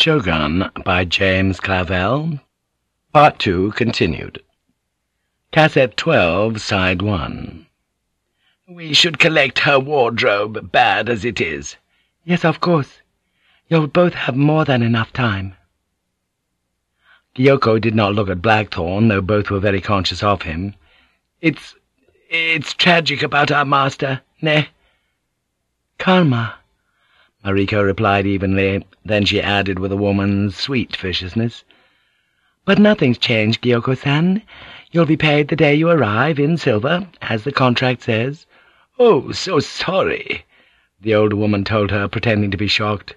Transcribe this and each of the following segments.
Shogun by James Clavell Part 2 continued Cassette 12, Side 1 We should collect her wardrobe, bad as it is. Yes, of course. You'll both have more than enough time. Gyoko did not look at Blackthorne, though both were very conscious of him. It's... it's tragic about our master, ne? Karma, Mariko replied evenly. Then she added with a woman's sweet viciousness, But nothing's changed, Gyoko-san. You'll be paid the day you arrive, in silver, as the contract says. Oh, so sorry, the old woman told her, pretending to be shocked.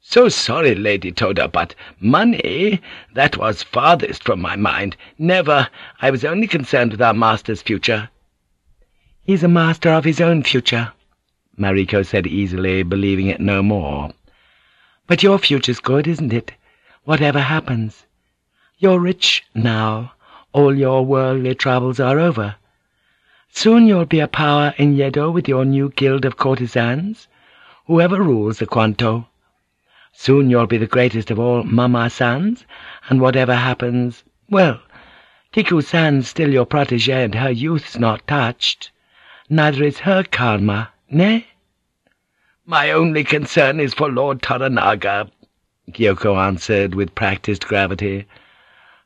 So sorry, Lady Toda, but money, that was farthest from my mind. Never. I was only concerned with our master's future. He's a master of his own future, Mariko said easily, believing it no more. But your future's good, isn't it? Whatever happens. You're rich now. All your worldly troubles are over. Soon you'll be a power in Yedo with your new guild of courtesans, whoever rules the Kwanto. Soon you'll be the greatest of all Mama-sans, and whatever happens, well, Kiku-san's still your protégé and her youth's not touched. Neither is her karma, ne? My only concern is for Lord Toranaga, Gyoko answered with practised gravity,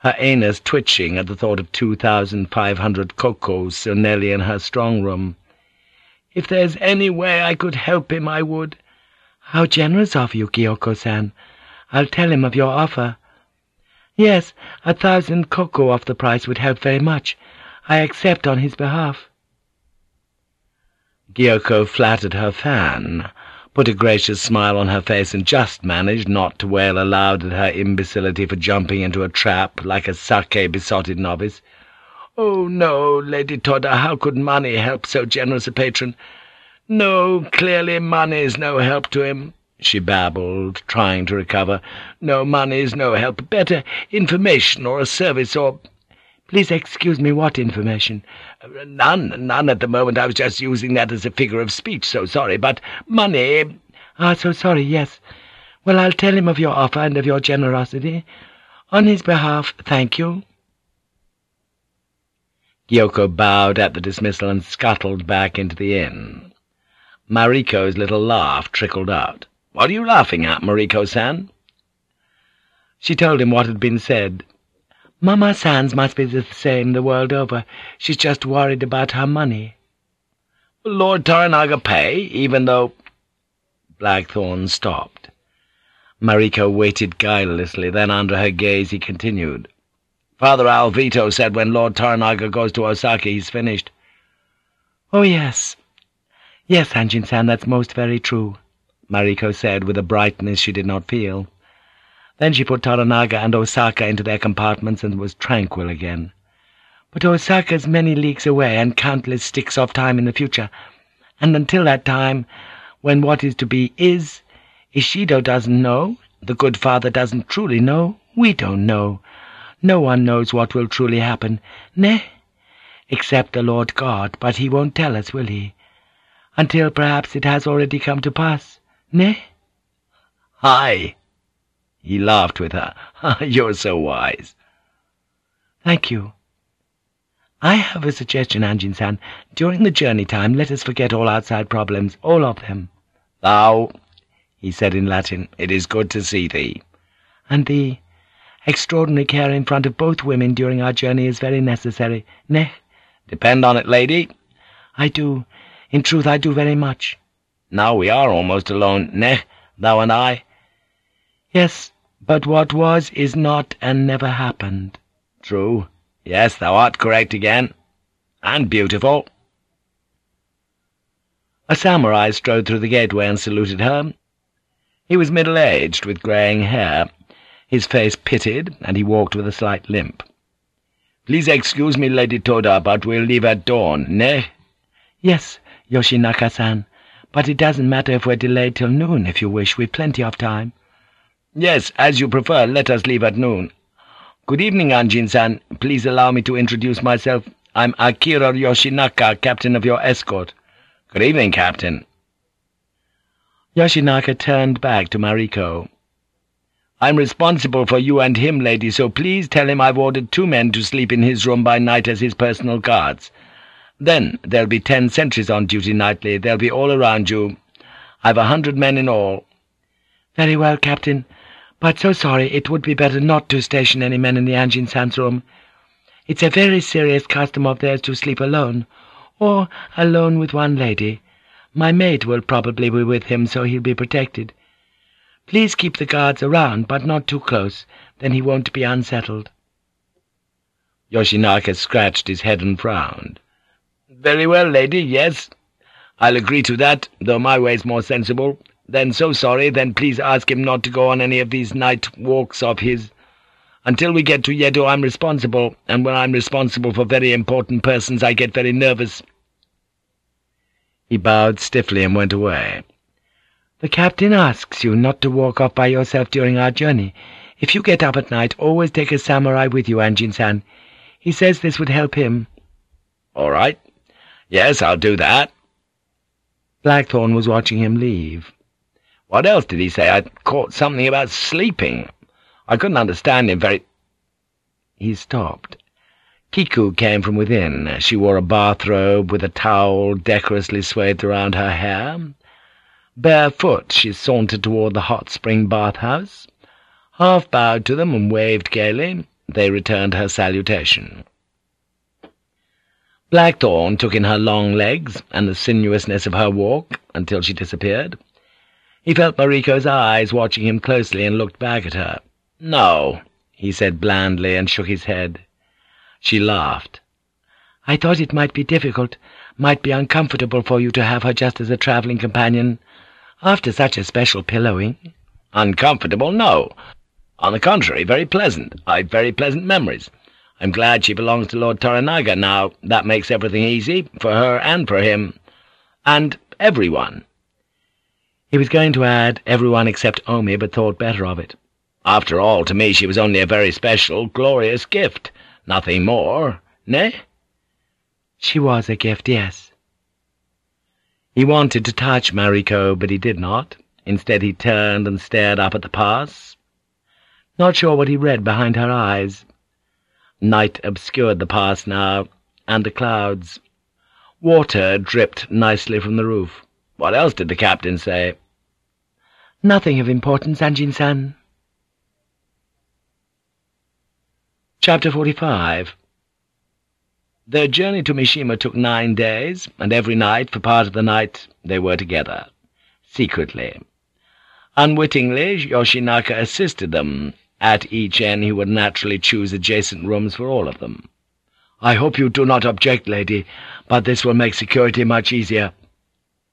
her anus twitching at the thought of two thousand five hundred kokus so nearly in her strong-room. If there's any way I could help him, I would. How generous of you, Gyoko-san. I'll tell him of your offer. Yes, a thousand koku off the price would help very much. I accept on his behalf. Gyoko flattered her fan, put a gracious smile on her face, and just managed not to wail aloud at her imbecility for jumping into a trap like a sake-besotted novice. "'Oh, no, Lady Toda, how could money help so generous a patron? No, clearly money's no help to him,' she babbled, trying to recover. "'No, money's no help. Better information or a service or—' "'Please excuse me, what information?' "'None, none at the moment. I was just using that as a figure of speech, so sorry. But money—' "'Ah, so sorry, yes. Well, I'll tell him of your offer and of your generosity. On his behalf, thank you.' Gyoko bowed at the dismissal and scuttled back into the inn. Mariko's little laugh trickled out. "'What are you laughing at, Mariko-san?' She told him what had been said. Mama-sans must be the same the world over. She's just worried about her money. Lord Toranaga pay, even though— Blackthorne stopped. Mariko waited guilelessly, then under her gaze he continued. Father Alvito said when Lord Toranaga goes to Osaka he's finished. Oh, yes. Yes, Anjin-san, that's most very true, Mariko said with a brightness she did not feel. Then she put Toranaga and Osaka into their compartments and was tranquil again. But Osaka's many leagues away and countless sticks of time in the future, and until that time, when what is to be is, Ishido doesn't know, the good father doesn't truly know, we don't know. No one knows what will truly happen, ne? Except the Lord God, but he won't tell us, will he? Until perhaps it has already come to pass, ne? Hi! He laughed with her. You're so wise. Thank you. I have a suggestion, Anjin-san. During the journey time, let us forget all outside problems, all of them. Thou, he said in Latin, it is good to see thee. And thee. Extraordinary care in front of both women during our journey is very necessary. Ne? Depend on it, lady. I do. In truth, I do very much. Now we are almost alone, ne, thou and I? Yes, but what was is not and never happened. True. Yes, thou art correct again. And beautiful. A samurai strode through the gateway and saluted her. He was middle-aged, with greying hair. His face pitted, and he walked with a slight limp. "'Please excuse me, Lady Toda, but we'll leave at dawn, ne?' "'Yes, Yoshinaka-san, but it doesn't matter if we're delayed till noon, if you wish. We've plenty of time.' "'Yes, as you prefer. Let us leave at noon. Good evening, Anjin-san. Please allow me to introduce myself. I'm Akira Yoshinaka, captain of your escort. Good evening, captain.' Yoshinaka turned back to Mariko. I'm responsible for you and him, lady, so please tell him I've ordered two men to sleep in his room by night as his personal guards. Then there'll be ten sentries on duty nightly. They'll be all around you. I've a hundred men in all. Very well, Captain, but so sorry it would be better not to station any men in the Anjin San's room. It's a very serious custom of theirs to sleep alone, or alone with one lady. My maid will probably be with him, so he'll be protected. Please keep the guards around, but not too close, then he won't be unsettled. Yoshinaka scratched his head and frowned. Very well, lady, yes. I'll agree to that, though my way's more sensible. Then so sorry, then please ask him not to go on any of these night walks of his. Until we get to Yedo I'm responsible, and when I'm responsible for very important persons I get very nervous. He bowed stiffly and went away. The captain asks you not to walk off by yourself during our journey. If you get up at night, always take a samurai with you, Anjin-san. He says this would help him. All right. Yes, I'll do that. Blackthorne was watching him leave. What else did he say? I caught something about sleeping. I couldn't understand him very... He stopped. Kiku came from within. She wore a bathrobe with a towel decorously swathed around her hair. Barefoot, she sauntered toward the hot spring bathhouse. Half bowed to them and waved gaily. They returned her salutation. Blackthorne took in her long legs and the sinuousness of her walk until she disappeared. He felt Mariko's eyes watching him closely and looked back at her. "'No,' he said blandly and shook his head. She laughed. "'I thought it might be difficult, might be uncomfortable for you to have her just as a travelling companion. After such a special pillowing. Uncomfortable? No. On the contrary, very pleasant. I've very pleasant memories. I'm glad she belongs to Lord Toranaga now. That makes everything easy, for her and for him. And everyone. He was going to add everyone except Omi, but thought better of it. After all, to me she was only a very special, glorious gift. Nothing more, nay? She was a gift, yes. He wanted to touch Mariko, but he did not. Instead he turned and stared up at the pass. Not sure what he read behind her eyes. Night obscured the pass now, and the clouds. Water dripped nicely from the roof. What else did the captain say? Nothing of importance, Anjin-san. Chapter 45 their journey to Mishima took nine days, and every night, for part of the night, they were together, secretly. Unwittingly, Yoshinaka assisted them. At each inn he would naturally choose adjacent rooms for all of them. "'I hope you do not object, lady, but this will make security much easier,'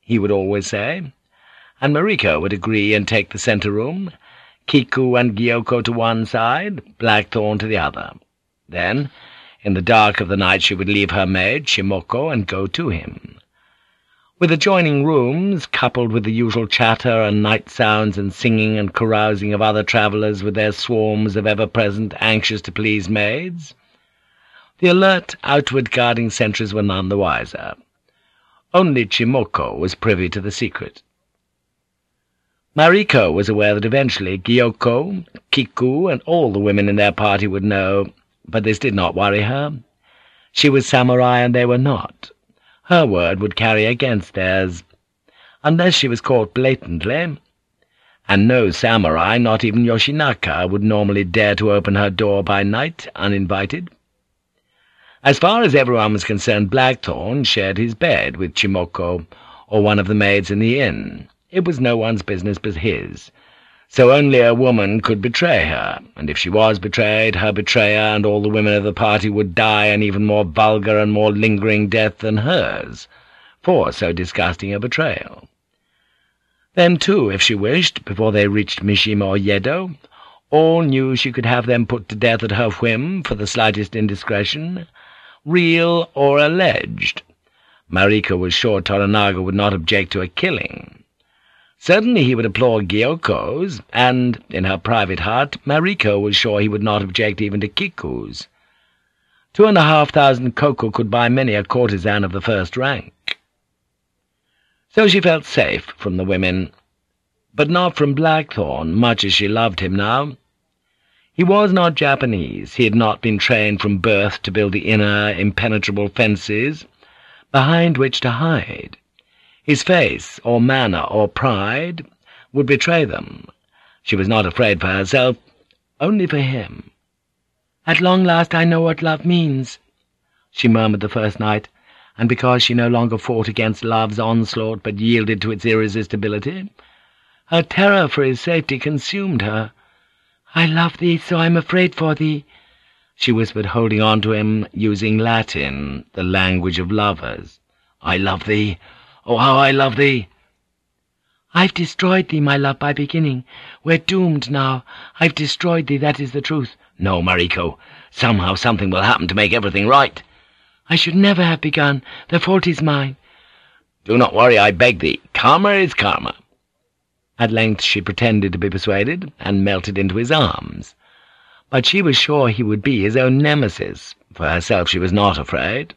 he would always say, and Mariko would agree and take the centre room, Kiku and Gyoko to one side, Blackthorne to the other. Then in the dark of the night she would leave her maid, Chimmoko, and go to him. With adjoining rooms, coupled with the usual chatter and night sounds and singing and carousing of other travellers with their swarms of ever-present, anxious-to-please maids, the alert, outward guarding sentries were none the wiser. Only Chimmoko was privy to the secret. Mariko was aware that eventually Gyoko, Kiku, and all the women in their party would know, but this did not worry her. She was samurai and they were not. Her word would carry against theirs, unless she was caught blatantly, and no samurai, not even Yoshinaka, would normally dare to open her door by night, uninvited. As far as everyone was concerned, Blackthorne shared his bed with Chimmoko, or one of the maids in the inn. It was no one's business but his, so only a woman could betray her, and if she was betrayed, her betrayer and all the women of the party would die an even more vulgar and more lingering death than hers, for so disgusting a betrayal. Then, too, if she wished, before they reached Mishima or Yedo, all knew she could have them put to death at her whim for the slightest indiscretion, real or alleged. Mariko was sure Toranaga would not object to a killing, Certainly he would applaud Gyoko's, and, in her private heart, Mariko was sure he would not object even to Kiku's. Two and a half thousand koku could buy many a courtesan of the first rank. So she felt safe from the women, but not from Blackthorne, much as she loved him now. He was not Japanese. He had not been trained from birth to build the inner, impenetrable fences behind which to hide. His face, or manner, or pride would betray them. She was not afraid for herself, only for him. "'At long last I know what love means,' she murmured the first night, and because she no longer fought against love's onslaught but yielded to its irresistibility, her terror for his safety consumed her. "'I love thee, so I'm afraid for thee,' she whispered, holding on to him, using Latin, the language of lovers. "'I love thee. Oh, how I love thee!' "'I've destroyed thee, my love, by beginning. We're doomed now. I've destroyed thee, that is the truth.' "'No, Mariko. Somehow something will happen to make everything right.' "'I should never have begun. The fault is mine.' "'Do not worry, I beg thee. Karma is karma.' At length she pretended to be persuaded, and melted into his arms. But she was sure he would be his own nemesis. For herself she was not afraid.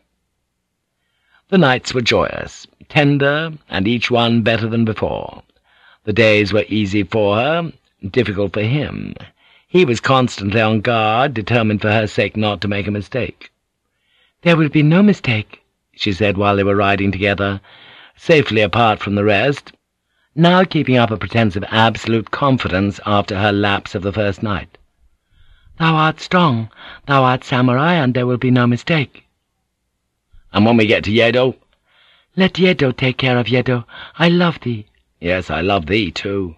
The nights were joyous, tender, and each one better than before. The days were easy for her, difficult for him. He was constantly on guard, determined for her sake not to make a mistake. "'There will be no mistake,' she said while they were riding together, safely apart from the rest, now keeping up a pretence of absolute confidence after her lapse of the first night. "'Thou art strong, thou art samurai, and there will be no mistake.' "'And when we get to Yedo?' "'Let Yedo take care of Yedo. I love thee.' "'Yes, I love thee, too.'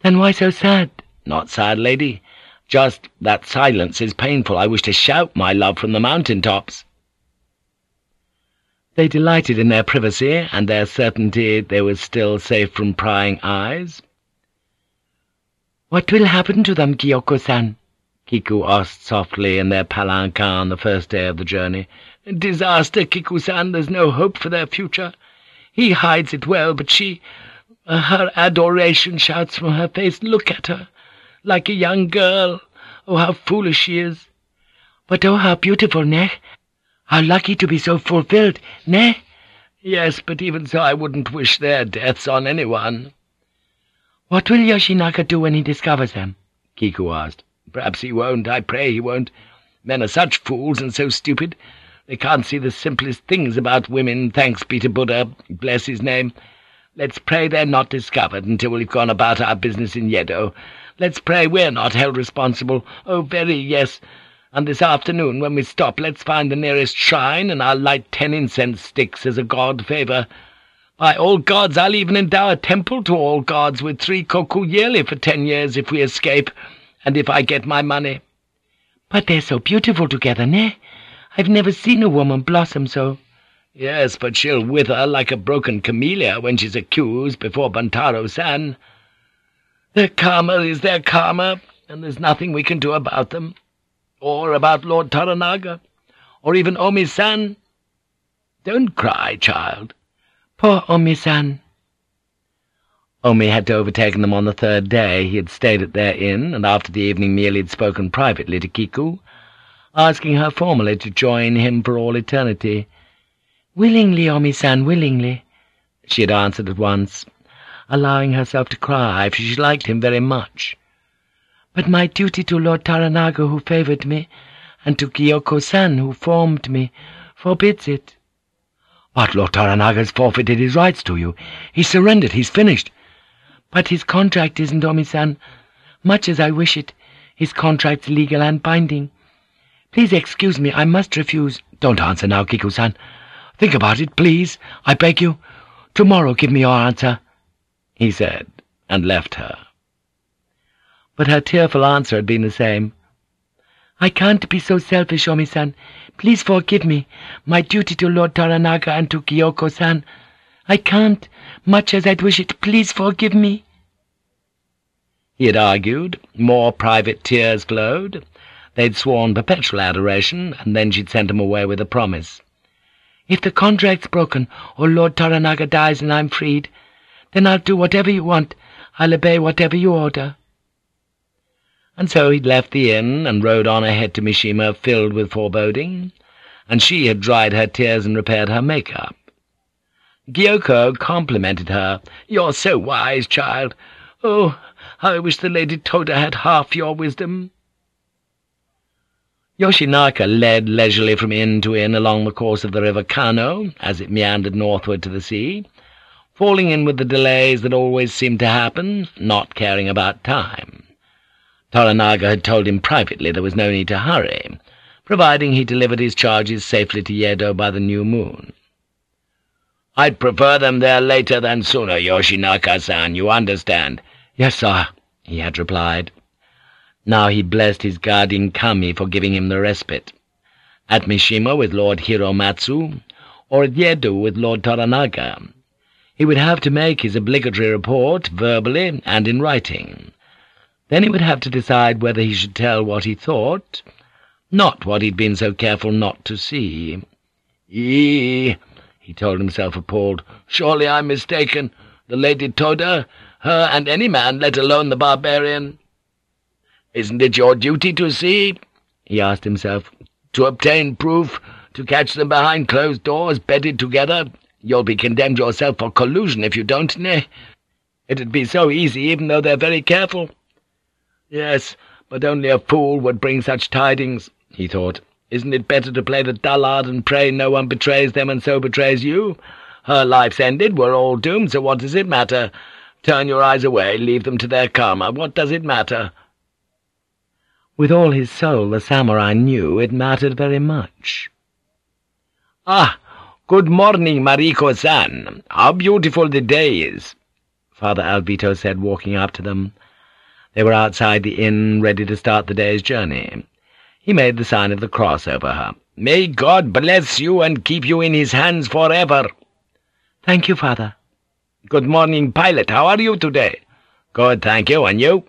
"'Then why so sad?' "'Not sad, lady. Just that silence is painful. I wish to shout my love from the mountain-tops.' They delighted in their privacy and their certainty they were still safe from prying eyes. "'What will happen to them, Gyoko-san?' Kiku asked softly in their palanquin on the first day of the journey. "'Disaster, Kiku-san. There's no hope for their future. He hides it well, but she... Her adoration shouts from her face. Look at her, like a young girl. Oh, how foolish she is!' "'But oh, how beautiful, ne? How lucky to be so fulfilled, ne?' "'Yes, but even so I wouldn't wish their deaths on anyone.' "'What will Yoshinaka do when he discovers them?' Kiku asked. "'Perhaps he won't. I pray he won't. Men are such fools and so stupid. They can't see the simplest things about women, thanks be to Buddha, bless his name. Let's pray they're not discovered until we've gone about our business in Yedo. Let's pray we're not held responsible. Oh, very, yes. And this afternoon, when we stop, let's find the nearest shrine, and I'll light ten incense sticks as a god favour. By all gods, I'll even endow a temple to all gods with three koku yearly for ten years if we escape, and if I get my money.' "'But they're so beautiful together, ne? I've never seen a woman blossom so.' "'Yes, but she'll wither like a broken camellia when she's accused before Buntaro-san. Their karma is their karma, and there's nothing we can do about them.' or about Lord Toranaga, or even Omi-san. Don't cry, child. Poor Omi-san. Omi had to overtaken them on the third day. He had stayed at their inn, and after the evening meal he had spoken privately to Kiku, asking her formally to join him for all eternity. "'Willingly, oh, Omi-san, willingly,' she had answered at once, allowing herself to cry, for she liked him very much. But my duty to Lord Toranaga, who favoured me, and to Gyoko-san, who formed me, forbids it.' "'But Lord Toranaga's forfeited his rights to you. He's surrendered. He's finished.' "'But his contract isn't, oh, Omi-san. Much as I wish it, his contract's legal and binding. Please excuse me, I must refuse.' "'Don't answer now, Kiku-san. Think about it, please. I beg you. Tomorrow give me your answer,' he said, and left her but her tearful answer had been the same. "'I can't be so selfish, Omi-san. Please forgive me. My duty to Lord Toranaga and to Gyoko-san. I can't, much as I'd wish it. Please forgive me.' He had argued. More private tears flowed. They'd sworn perpetual adoration, and then she'd sent him away with a promise. "'If the contract's broken, or Lord Toranaga dies and I'm freed, then I'll do whatever you want. I'll obey whatever you order.' And so he'd left the inn and rode on ahead to Mishima filled with foreboding, and she had dried her tears and repaired her make-up. Gyoko complimented her. "'You're so wise, child. Oh, I wish the Lady Toda had half your wisdom.' Yoshinaka led leisurely from inn to inn along the course of the river Kano, as it meandered northward to the sea, falling in with the delays that always seemed to happen, not caring about time. Toranaga had told him privately there was no need to hurry, providing he delivered his charges safely to Yedo by the new moon. "'I'd prefer them there later than sooner, Yoshinaka-san, you understand?' "'Yes, sir,' he had replied. Now he blessed his guardian Kami for giving him the respite. At Mishima with Lord Hiromatsu, or at Yedo with Lord Toranaga. He would have to make his obligatory report verbally and in writing. Then he would have to decide whether he should tell what he thought, not what he'd been so careful not to see. Eee, he told himself appalled, surely I'm mistaken. The Lady Toda, her and any man, let alone the barbarian. Isn't it your duty to see? he asked himself. To obtain proof, to catch them behind closed doors, bedded together? You'll be condemned yourself for collusion if you don't, nay? It'd be so easy, even though they're very careful. Yes, but only a fool would bring such tidings, he thought. Isn't it better to play the dullard and pray no one betrays them and so betrays you? Her life's ended, we're all doomed, so what does it matter? Turn your eyes away, leave them to their karma. What does it matter?' With all his soul the samurai knew it mattered very much. "'Ah, good morning, Mariko-san. How beautiful the day is!' Father Alvito said, walking up to them. They were outside the inn, ready to start the day's journey. He made the sign of the cross over her. "'May God bless you and keep you in his hands forever!' "'Thank you, Father.' "'Good morning, pilot. How are you today?' "'Good, thank you. And you?'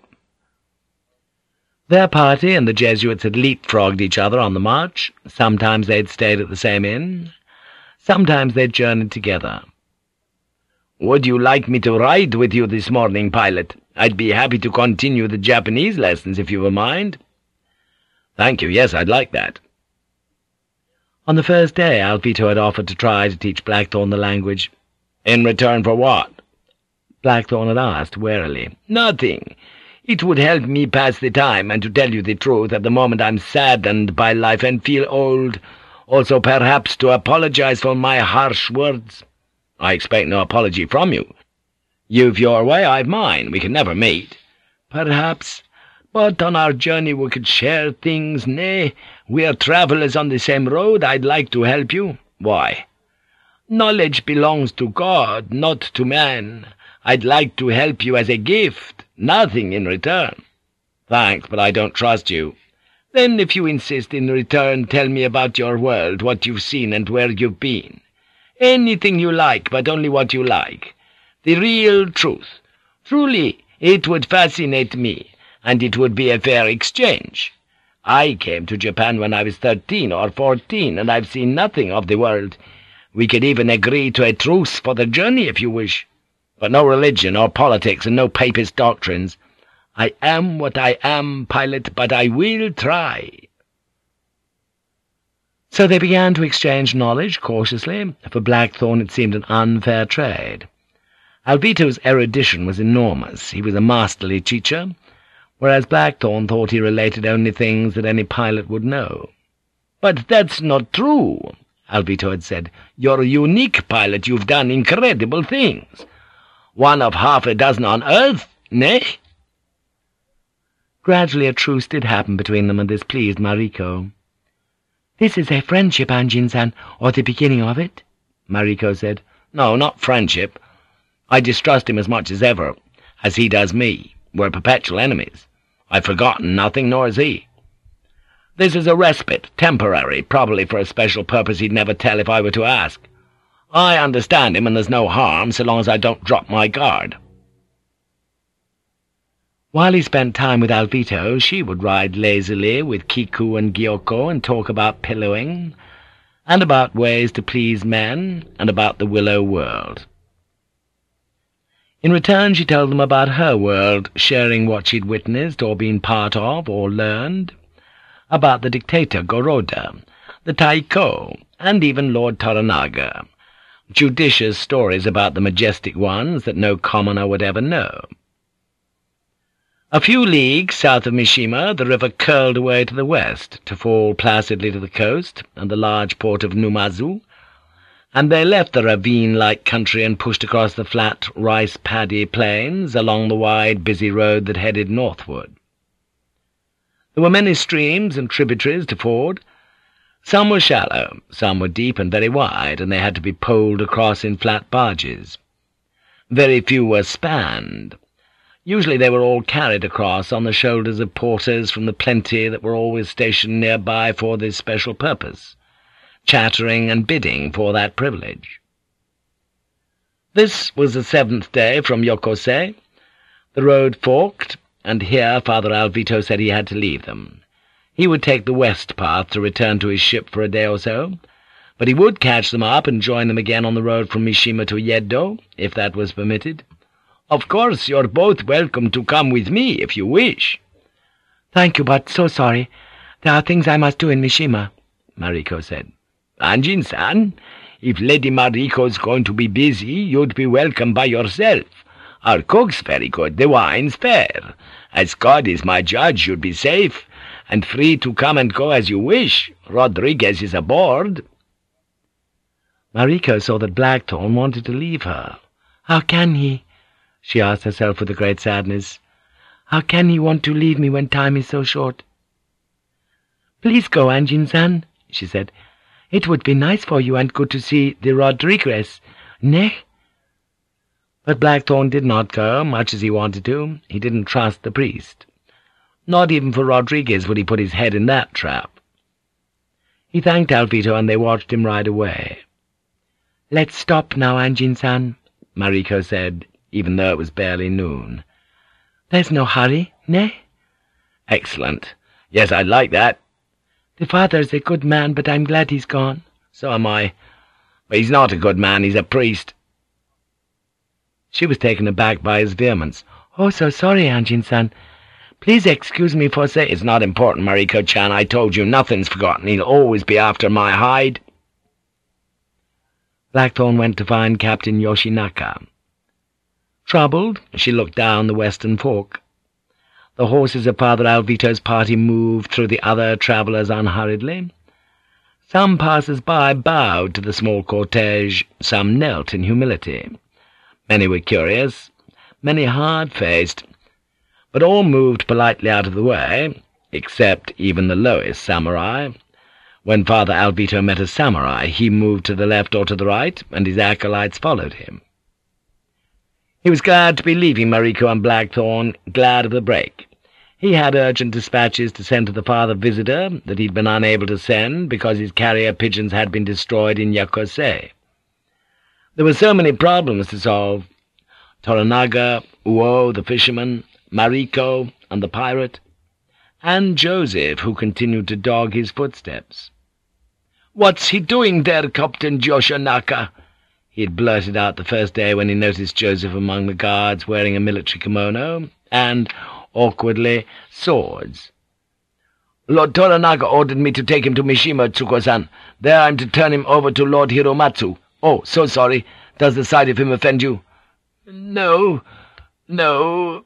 Their party and the Jesuits had leapfrogged each other on the march. Sometimes they'd stayed at the same inn. Sometimes they'd journeyed together. "'Would you like me to ride with you this morning, pilot? I'd be happy to continue the Japanese lessons if you were mind.' "'Thank you, yes, I'd like that.' On the first day, Alvito had offered to try to teach Blackthorne the language. "'In return for what?' Blackthorne had asked warily. "'Nothing. It would help me pass the time, and to tell you the truth, at the moment I'm saddened by life and feel old. Also perhaps to apologize for my harsh words. I expect no apology from you. You've your way, I've mine. We can never meet. Perhaps. But on our journey we could share things. Nay, we are travellers on the same road. I'd like to help you. Why? Knowledge belongs to God, not to man. I'd like to help you as a gift, nothing in return. Thanks, but I don't trust you. Then if you insist in return, tell me about your world, what you've seen and where you've been. Anything you like, but only what you like. The real truth. Truly, it would fascinate me, and it would be a fair exchange. I came to Japan when I was thirteen or fourteen, and I've seen nothing of the world. We could even agree to a truce for the journey if you wish but no religion or politics and no papist doctrines. I am what I am, pilot, but I will try.' So they began to exchange knowledge cautiously. For Blackthorne it seemed an unfair trade. Alvito's erudition was enormous. He was a masterly teacher, whereas Blackthorne thought he related only things that any pilot would know. "'But that's not true,' Alvito had said. "'You're a unique pilot. You've done incredible things one of half a dozen on earth, nay?' Gradually a truce did happen between them, and this pleased Mariko. "'This is a friendship, Anjin-san, or the beginning of it?' Mariko said. "'No, not friendship. I distrust him as much as ever, as he does me. We're perpetual enemies. I've forgotten nothing, nor has he. This is a respite, temporary, probably for a special purpose he'd never tell if I were to ask. I understand him, and there's no harm, so long as I don't drop my guard.' While he spent time with Alvito, she would ride lazily with Kiku and Gyoko and talk about pillowing, and about ways to please men, and about the Willow world. In return she told them about her world, sharing what she'd witnessed or been part of or learned, about the dictator Goroda, the Taiko, and even Lord Toranaga, judicious stories about the majestic ones that no commoner would ever know. A few leagues south of Mishima, the river curled away to the west, to fall placidly to the coast and the large port of Numazu, and they left the ravine-like country and pushed across the flat rice-paddy plains along the wide, busy road that headed northward. There were many streams and tributaries to ford. Some were shallow, some were deep and very wide, and they had to be poled across in flat barges. Very few were spanned. Usually they were all carried across on the shoulders of porters from the plenty that were always stationed nearby for this special purpose chattering and bidding for that privilege. This was the seventh day from Yokose. The road forked, and here Father Alvito said he had to leave them. He would take the west path to return to his ship for a day or so, but he would catch them up and join them again on the road from Mishima to Yedo, if that was permitted. Of course, you're both welcome to come with me, if you wish. Thank you, but so sorry. There are things I must do in Mishima, Mariko said. Anjin-san, if Lady Mariko's going to be busy, you'd be welcome by yourself. Our cook's very good, the wine's fair. As God is my judge, you'd be safe, and free to come and go as you wish. Rodrigues is aboard.' Mariko saw that Blackthorne wanted to leave her. How can he? she asked herself with a great sadness. How can he want to leave me when time is so short? Please go, Anjin-san, she said. It would be nice for you and good to see the Rodrigues, ne? But Blackthorne did not go, much as he wanted to. He didn't trust the priest. Not even for Rodrigues would he put his head in that trap. He thanked Alvito, and they watched him ride away. "'Let's stop now, Anjin-san,' Mariko said, even though it was barely noon. "'There's no hurry, ne?' "'Excellent. Yes, I'd like that.' The father's a good man, but I'm glad he's gone. So am I. But he's not a good man, he's a priest. She was taken aback by his vehemence. Oh, so sorry, Anjin-san. Please excuse me for saying— It's not important, Mariko-chan. I told you, nothing's forgotten. He'll always be after my hide. Blackthorne went to find Captain Yoshinaka. Troubled, she looked down the western fork. The horses of Father Alvito's party moved through the other travellers unhurriedly. Some passers-by bowed to the small cortege, some knelt in humility. Many were curious, many hard-faced, but all moved politely out of the way, except even the lowest samurai. When Father Alvito met a samurai, he moved to the left or to the right, and his acolytes followed him. He was glad to be leaving Mariko and Blackthorne, glad of the break. He had urgent dispatches to send to the father visitor that he'd been unable to send because his carrier pigeons had been destroyed in Yokose. There were so many problems to solve. Toranaga, Uo the fisherman, Mariko and the pirate, and Joseph, who continued to dog his footsteps. "'What's he doing there, Captain Yoshinaka?' he had blurted out the first day when he noticed Joseph among the guards wearing a military kimono, and awkwardly, swords. Lord Toranaga ordered me to take him to Mishima, Tsukku-san. There I'm to turn him over to Lord Hiromatsu. Oh, so sorry. Does the sight of him offend you? No, no,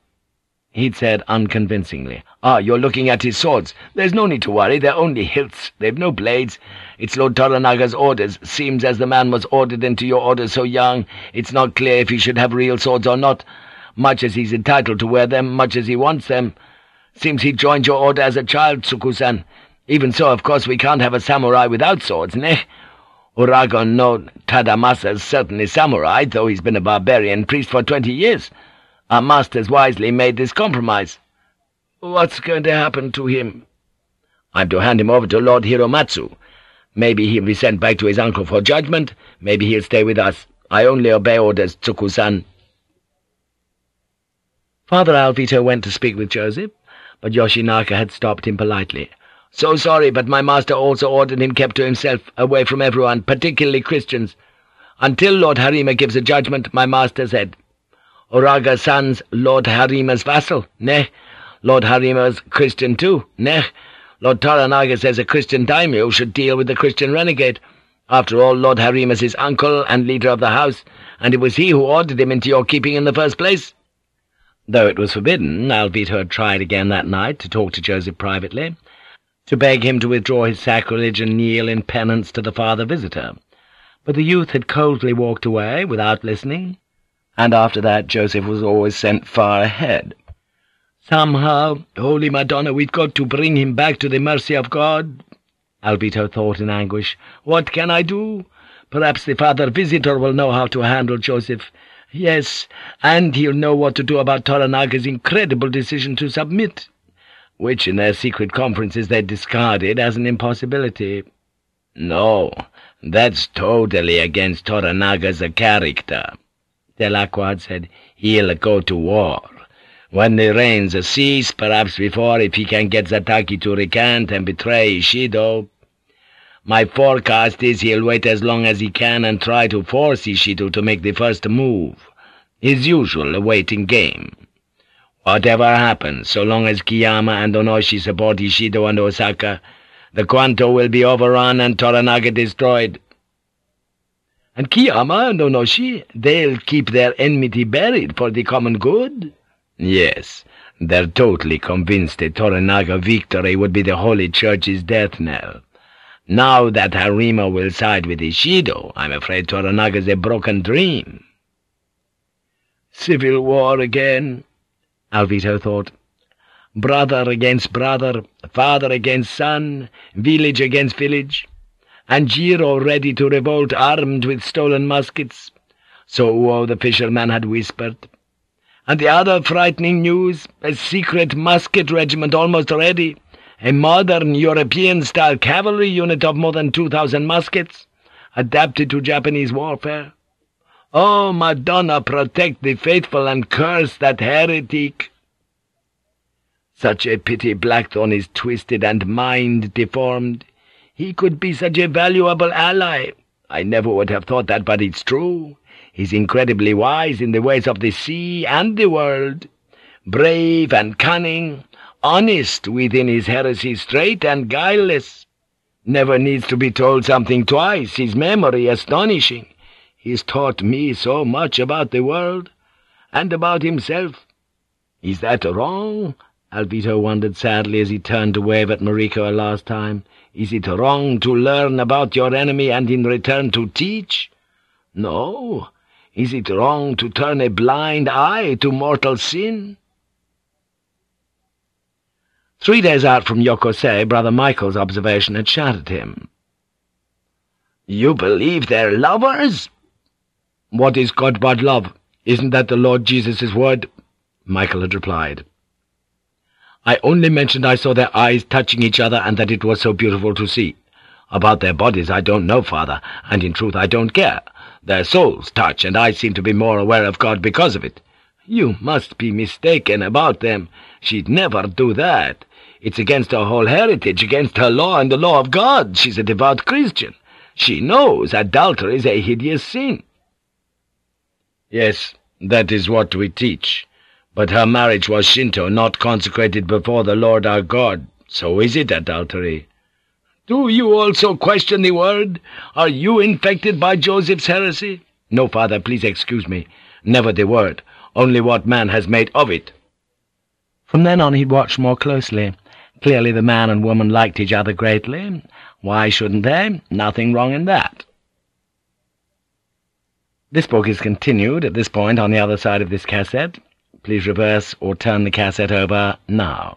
he'd said unconvincingly. Ah, you're looking at his swords. There's no need to worry, they're only hilts. They've no blades. It's Lord Toranaga's orders. Seems as the man was ordered into your orders so young, it's not clear if he should have real swords or not much as he's entitled to wear them, much as he wants them. Seems he joined your order as a child, Tsukku-san. Even so, of course, we can't have a samurai without swords, ne? Uragon no Tadamasa's certainly samurai, though he's been a barbarian priest for twenty years. Our masters wisely made this compromise. What's going to happen to him? I'm to hand him over to Lord Hiromatsu. Maybe he'll be sent back to his uncle for judgment, maybe he'll stay with us. I only obey orders, Tsukku-san.' Father Alvito went to speak with Joseph, but Yoshinaka had stopped him politely. "'So sorry, but my master also ordered him kept to himself, away from everyone, particularly Christians. Until Lord Harima gives a judgment, my master said. Uraga-san's Lord Harima's vassal, neh? Lord Harima's Christian too, neh? Lord Toranaga says a Christian daimyo should deal with the Christian renegade. After all, Lord Harima's his uncle and leader of the house, and it was he who ordered him into your keeping in the first place.' Though it was forbidden, Alvito had tried again that night to talk to Joseph privately, to beg him to withdraw his sacrilege and kneel in penance to the father visitor. But the youth had coldly walked away without listening, and after that Joseph was always sent far ahead. Somehow, Holy Madonna, we've got to bring him back to the mercy of God, Alvito thought in anguish. What can I do? Perhaps the Father Visitor will know how to handle Joseph. Yes, and he'll know what to do about Toranaga's incredible decision to submit, which in their secret conferences they discarded as an impossibility. No, that's totally against Toranaga's character, Had said. He'll go to war. When the rains cease, perhaps before, if he can get Zataki to recant and betray Ishido, my forecast is he'll wait as long as he can and try to force Ishido to make the first move. His usual waiting game. Whatever happens, so long as Kiyama and Onoshi support Ishido and Osaka, the Kwanto will be overrun and Toranaga destroyed. And Kiyama and Onoshi, they'll keep their enmity buried for the common good? Yes, they're totally convinced a Toranaga victory would be the Holy Church's death knell. Now that Harima will side with Ishido, I'm afraid Toranaga's a broken dream. Civil war again, Alvito thought. Brother against brother, father against son, village against village, and Jiro ready to revolt armed with stolen muskets. So Uo the fisherman had whispered. And the other frightening news, a secret musket regiment almost ready, a modern European-style cavalry unit of more than 2,000 muskets, adapted to Japanese warfare. Oh, Madonna, protect the faithful and curse that heretic! Such a pity Blackthorne is twisted and mind deformed. He could be such a valuable ally. I never would have thought that, but it's true. He's incredibly wise in the ways of the sea and the world, brave and cunning, honest within his heresy, straight and guileless. Never needs to be told something twice, his memory astonishing. He's taught me so much about the world, and about himself. Is that wrong? Alvito wondered sadly as he turned to wave at Mariko a last time. Is it wrong to learn about your enemy and in return to teach? No. Is it wrong to turn a blind eye to mortal sin? Three days out from Yokose, Brother Michael's observation had shattered him. "'You believe they're lovers?' "'What is God but love? Isn't that the Lord Jesus' word?' Michael had replied. "'I only mentioned I saw their eyes touching each other and that it was so beautiful to see. About their bodies I don't know, Father, and in truth I don't care. Their souls touch, and I seem to be more aware of God because of it. You must be mistaken about them. She'd never do that. It's against her whole heritage, against her law and the law of God. She's a devout Christian. She knows adultery is a hideous sin. Yes, that is what we teach. But her marriage was Shinto, not consecrated before the Lord our God. So is it adultery? Do you also question the word? Are you infected by Joseph's heresy? No, father, please excuse me. Never the word, only what man has made of it. From then on he'd watched more closely. Clearly the man and woman liked each other greatly. Why shouldn't they? Nothing wrong in that. This book is continued at this point on the other side of this cassette. Please reverse or turn the cassette over now.